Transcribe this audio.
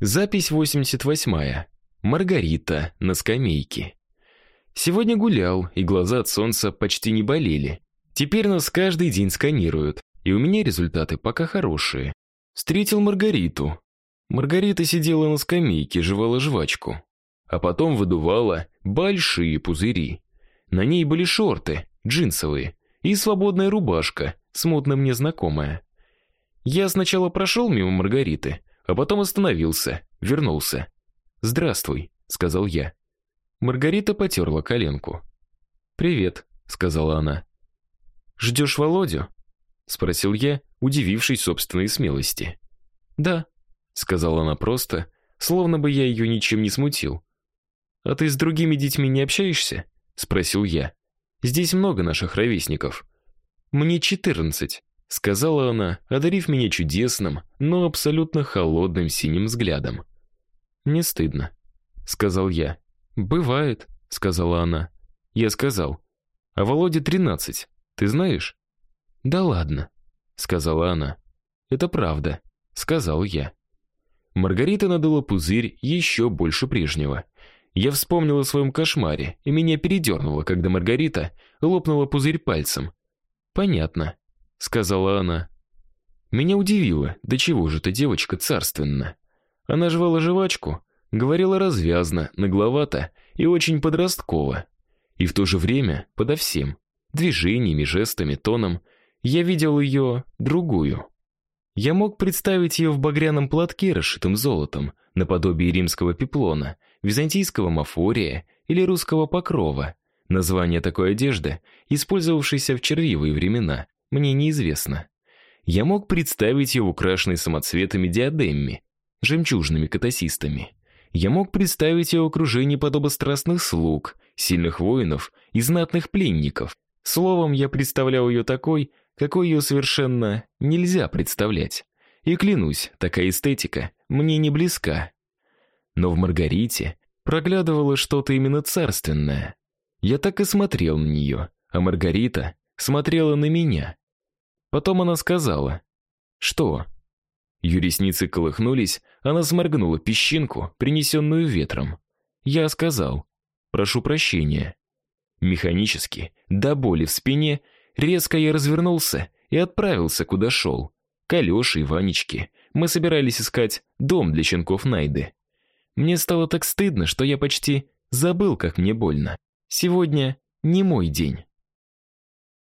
Запись 88-я. Маргарита на скамейке. Сегодня гулял, и глаза от солнца почти не болели. Теперь нас каждый день сканируют, и у меня результаты пока хорошие. Встретил Маргариту. Маргарита сидела на скамейке, жевала жвачку, а потом выдувала большие пузыри. На ней были шорты, джинсовые, и свободная рубашка, смутно мне знакомая. Я сначала прошел мимо Маргариты, а потом остановился, вернулся. "Здравствуй", сказал я. Маргарита потерла коленку. "Привет", сказала она. «Ждешь Володю?" спросил я, удивившись собственной смелости. "Да", сказала она просто, словно бы я ее ничем не смутил. "А ты с другими детьми не общаешься?" спросил я. "Здесь много наших ровесников. Мне четырнадцать сказала она, одарив меня чудесным, но абсолютно холодным синим взглядом. Не стыдно, сказал я. Бывает, сказала она. Я сказал: "А Володе тринадцать. Ты знаешь?" "Да ладно", сказала она. "Это правда", сказал я. Маргарита надула пузырь еще больше прежнего. Я вспомнил о своем кошмаре, и меня передернуло, когда Маргарита лопнула пузырь пальцем. Понятно сказала она. Меня удивило, до чего же эта девочка царственна. Она жевала жвачку, говорила развязно, нагловато и очень подростково. И в то же время, подо всем, движениями, жестами, тоном, я видел ее другую. Я мог представить ее в багряном платке, расшитом золотом, наподобие римского пеплона, византийского мафория или русского покрова. Название такой одежды, использовавшейся в червивые времена, мне неизвестно. Я мог представить ее украшенной самоцветами диадемами, жемчужными катасистами. Я мог представить ее в окружении подобострастных слуг, сильных воинов и знатных пленников. Словом, я представлял ее такой, какой ее совершенно нельзя представлять. И клянусь, такая эстетика мне не близка. Но в Маргарите проглядывало что-то именно царственное. Я так и смотрел на нее, а Маргарита смотрела на меня. Потом она сказала: "Что?" Ее ресницы колыхнулись, она сморгнула песчинку, принесенную ветром. Я сказал: "Прошу прощения". Механически, до боли в спине, резко я развернулся и отправился куда шел. К Алёше и Ванечке. Мы собирались искать дом для щенков Найды. Мне стало так стыдно, что я почти забыл, как мне больно. Сегодня не мой день.